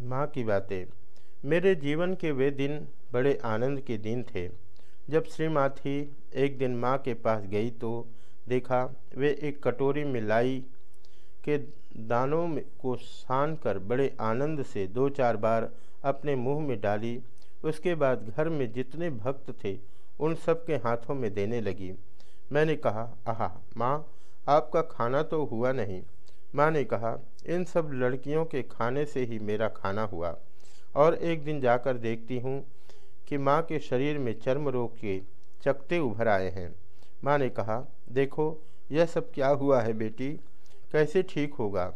माँ की बातें। मेरे जीवन के वे दिन बड़े आनंद के दिन थे। जब श्री माथी एक दिन माँ के पास गई तो देखा वे एक कटोरी में लाई के दानों को सान कर बड़े आनंद से दो चार बार अपने मुँह में डाली। उसके बाद घर में जितने भक्त थे, उन सब के हाथों में देने लगी। मैंने कहा, आहा, माँ, आपका खाना तो हुआ नहीं। माँ ने कहा इन सब लड़कियों के खाने से ही मेरा खाना हुआ और एक दिन जाकर देखती हूँ कि माँ के शरीर में चर्म रोग के चकते उभर आए हैं। माँ ने कहा, देखो, यह सब क्या हुआ है बेटी? कैसे ठीक होगा?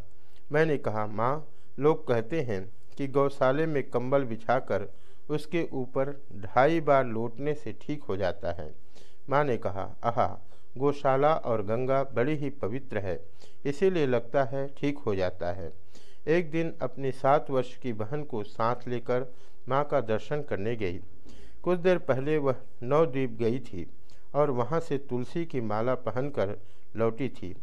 मैंने कहा, माँ, लोग कहते हैं कि गौशाले में कंबल बिछाकर उसके ऊपर ढाई बार लौटने से ठीक हो जाता है। माँ ने कहा, आहा गौशाला और गंगा बड़ी ही पवित्र है। इसीलिए लगता है ठीक हो जाता है। एक दिन अपनी सात वर्ष की बहन को साथ लेकर माँ का दर्शन करने गई। कुछ देर पहले वह नवद्वीप गई थी और वहाँ से तुलसी की माला पहनकर लौटी थी।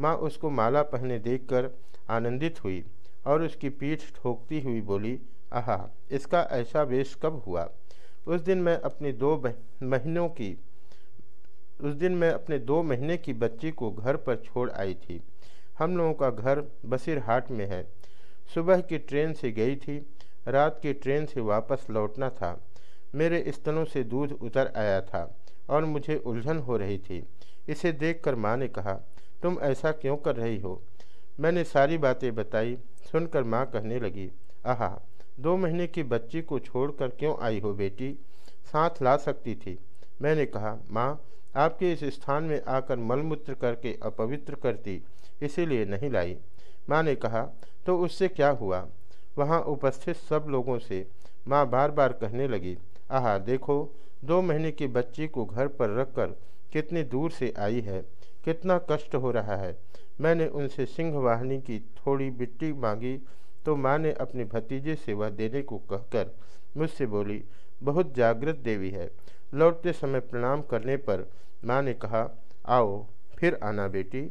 माँ उसको माला पहने देखकर आनंदित हुई और उसकी पीठ ठोकती हुई बोली, आहा, इसका ऐसा वेश कब हुआ? उस दिन मैं अपनी दो महीनों की उस दिन मैं अपने दो महीने की बच्ची को घर पर छोड़ आई थी। हम लोगों का घर बसीरहाट में है। सुबह की ट्रेन से गई थी। रात की ट्रेन से वापस लौटना था। मेरे स्तनों से दूध उतर आया था और मुझे उलझन हो रही थी। इसे देखकर माँ ने कहा, तुम ऐसा क्यों कर रही हो? मैंने सारी बातें बताई। सुनकर माँ कहने लगी, आहा, दो महीने की बच्ची को छोड़कर क्यों आई हो बेटी? साथ ला सकती थी। मैंने कहा, माँ आपके इस स्थान में आकर मलमूत्र करके अपवित्र करती, इसीलिए नहीं लाई। माँ ने कहा तो उससे क्या हुआ? वहाँ उपस्थित सब लोगों से माँ बार बार कहने लगी, आहा, देखो, दो महीने की बच्ची को घर पर रखकर कितनी दूर से आई है, कितना कष्ट हो रहा है। मैंने उनसे सिंह वाहिनी की थोड़ी मिट्टी मांगी तो माँ ने अपने भतीजे से वह देने को कहकर मुझसे बोली, बहुत जागृत देवी है लौटते समय प्रणाम करने पर माँ ने कहा आओ फिर आना बेटी।